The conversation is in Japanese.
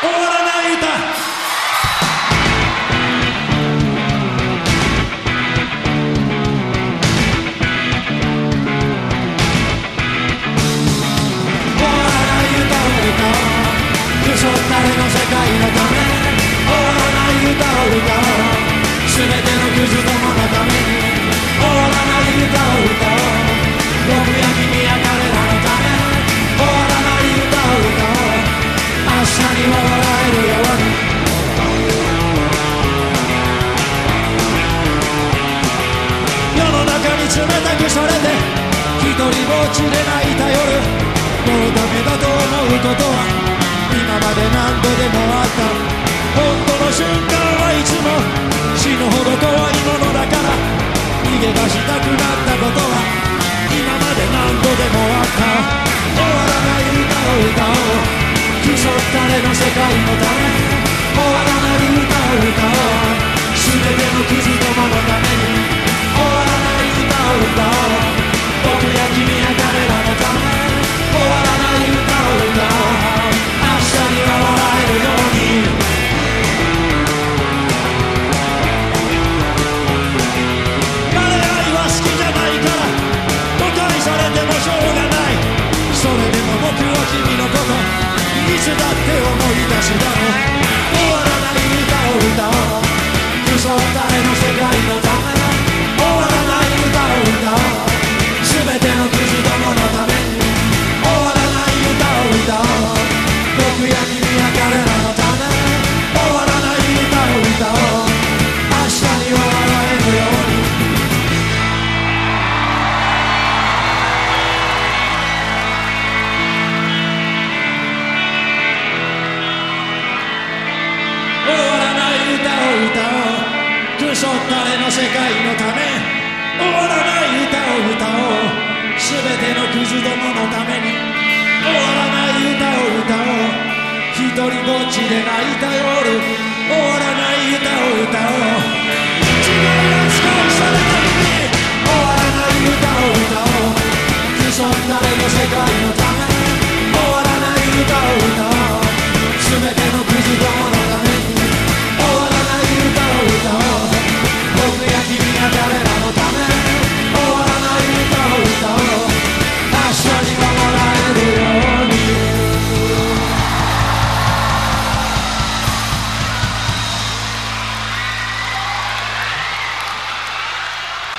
終わ中に冷たくされて一人ぼっちで泣いた夜。もうダメだと思うことは今まで何度でもあった。本当の瞬間はいつも死ぬほど怖いものだから逃げ出したくなったことは今まで何度でもあった。終わらない歌を歌おう。クソったれの世界のためだって思い出しだ。ろ一人ぼっちで泣いた夜終わらない歌を歌おう。違い扱いされないに終わらない歌を歌おう。既存なれの世界のため終わらない歌を歌おう。全てのクズどもの